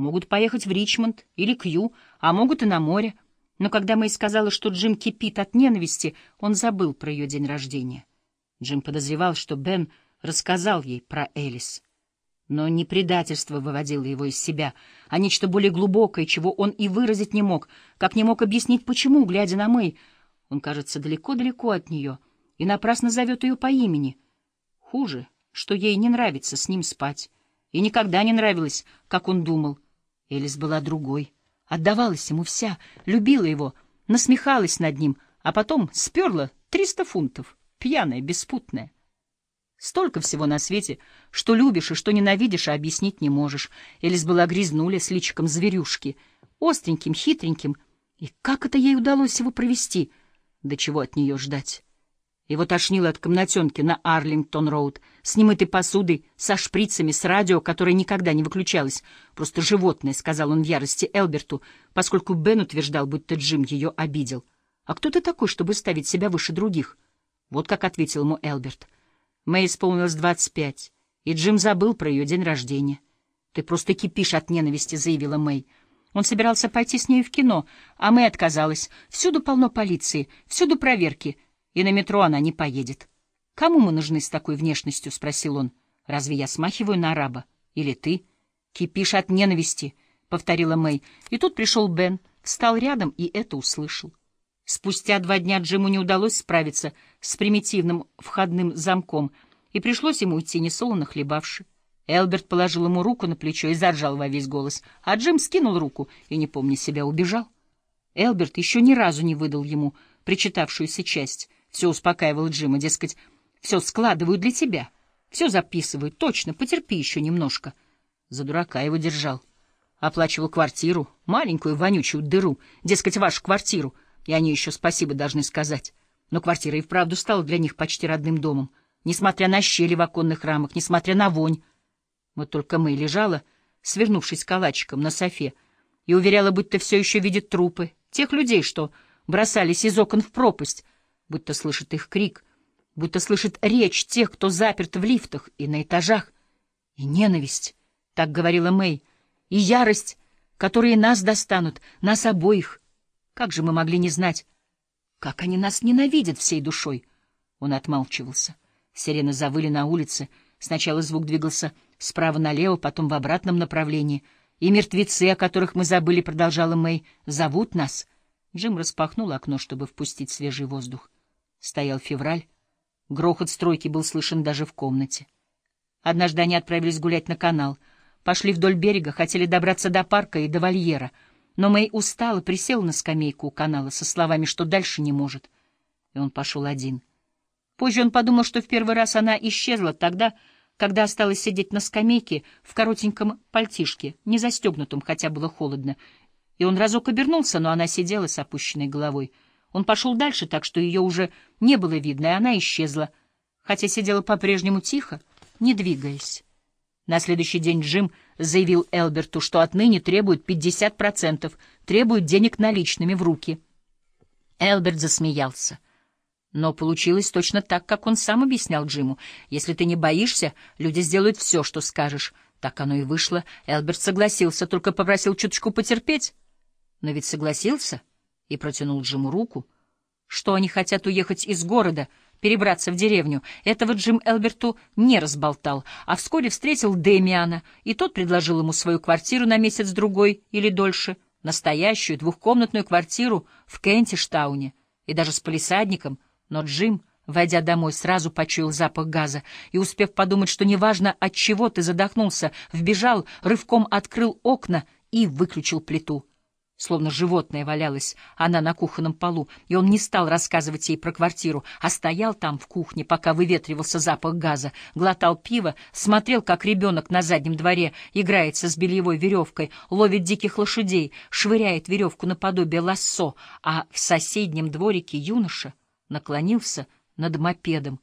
Могут поехать в Ричмонд или Кью, а могут и на море. Но когда Мэй сказала, что Джим кипит от ненависти, он забыл про ее день рождения. Джим подозревал, что Бен рассказал ей про Элис. Но не предательство выводило его из себя, а нечто более глубокое, чего он и выразить не мог, как не мог объяснить, почему, глядя на Мэй, он кажется далеко-далеко от нее и напрасно зовет ее по имени. Хуже, что ей не нравится с ним спать, и никогда не нравилось, как он думал. Элис была другой, отдавалась ему вся, любила его, насмехалась над ним, а потом сперла триста фунтов, пьяная, беспутная. Столько всего на свете, что любишь и что ненавидишь, а объяснить не можешь. Элис была грязнуля с личиком зверюшки, остреньким, хитреньким. И как это ей удалось его провести? До чего от нее ждать? Его тошнило от комнатенки на Арлингтон-роуд, с немытой посудой, со шприцами, с радио, которое никогда не выключалось. Просто животное, — сказал он в ярости Элберту, поскольку Бен утверждал, будто Джим ее обидел. — А кто ты такой, чтобы ставить себя выше других? Вот как ответил ему Элберт. — Мэй исполнилось двадцать пять, и Джим забыл про ее день рождения. «Ты просто кипишь от ненависти», — заявила Мэй. Он собирался пойти с ней в кино, а Мэй отказалась. Всюду полно полиции, всюду проверки, и на метро она не поедет. «Кому мы нужны с такой внешностью?» — спросил он. «Разве я смахиваю на араба? Или ты?» «Кипишь от ненависти», — повторила Мэй. И тут пришел Бен, встал рядом и это услышал. Спустя два дня Джиму не удалось справиться с примитивным входным замком, и пришлось ему уйти несолоно хлебавши. Элберт положил ему руку на плечо и заржал во весь голос, а Джим скинул руку и, не помня себя, убежал. Элберт еще ни разу не выдал ему причитавшуюся часть. Все успокаивал Джима, дескать, все складываю для тебя, все записываю, точно, потерпи еще немножко. За дурака его держал. Оплачивал квартиру, маленькую вонючую дыру, дескать, вашу квартиру — и они еще спасибо должны сказать. Но квартира и вправду стала для них почти родным домом, несмотря на щели в оконных рамах, несмотря на вонь. Вот только мы лежала, свернувшись калачиком на софе, и уверяла, будто все еще видит трупы, тех людей, что бросались из окон в пропасть, будто слышит их крик, будто слышит речь тех, кто заперт в лифтах и на этажах. И ненависть, так говорила Мэй, и ярость, которые нас достанут, нас обоих, как же мы могли не знать? Как они нас ненавидят всей душой? Он отмалчивался. Сирены завыли на улице. Сначала звук двигался справа налево, потом в обратном направлении. И мертвецы, о которых мы забыли, продолжала Мэй, зовут нас. Джим распахнул окно, чтобы впустить свежий воздух. Стоял февраль. Грохот стройки был слышен даже в комнате. Однажды они отправились гулять на канал. Пошли вдоль берега, хотели добраться до парка и до вольера — но Мэй устала, присела на скамейку у канала со словами, что дальше не может. И он пошел один. Позже он подумал, что в первый раз она исчезла тогда, когда осталась сидеть на скамейке в коротеньком пальтишке, не застегнутом, хотя было холодно. И он разок обернулся, но она сидела с опущенной головой. Он пошел дальше, так что ее уже не было видно, и она исчезла, хотя сидела по-прежнему тихо, не двигаясь. На следующий день Джим заявил Элберту, что отныне требует 50%, требует денег наличными в руки. Элберт засмеялся. Но получилось точно так, как он сам объяснял Джиму. Если ты не боишься, люди сделают все, что скажешь. Так оно и вышло. Элберт согласился, только попросил чуточку потерпеть. Но ведь согласился и протянул Джиму руку. Что они хотят уехать из города — перебраться в деревню. Этого Джим Элберту не разболтал, а вскоре встретил Дэмиана, и тот предложил ему свою квартиру на месяц-другой или дольше, настоящую двухкомнатную квартиру в Кентиштауне, и даже с полисадником, но Джим... Войдя домой, сразу почуял запах газа и, успев подумать, что неважно, от чего ты задохнулся, вбежал, рывком открыл окна и выключил плиту. Словно животное валялась она на кухонном полу, и он не стал рассказывать ей про квартиру, а стоял там в кухне, пока выветривался запах газа, глотал пиво, смотрел, как ребенок на заднем дворе играется с бельевой веревкой, ловит диких лошадей, швыряет веревку наподобие лассо, а в соседнем дворике юноша наклонился над мопедом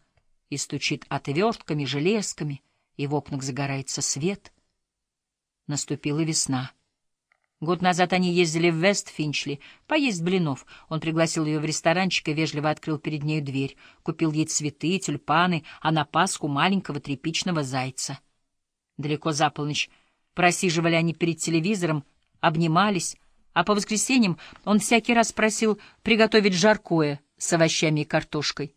и стучит отвертками, железками, и в окнах загорается свет. Наступила весна. Год назад они ездили в Вест-Финчли поесть блинов. Он пригласил ее в ресторанчик и вежливо открыл перед нею дверь. Купил ей цветы, тюльпаны, а на Пасху маленького тряпичного зайца. Далеко за полночь Просиживали они перед телевизором, обнимались, а по воскресеньям он всякий раз просил приготовить жаркое с овощами и картошкой.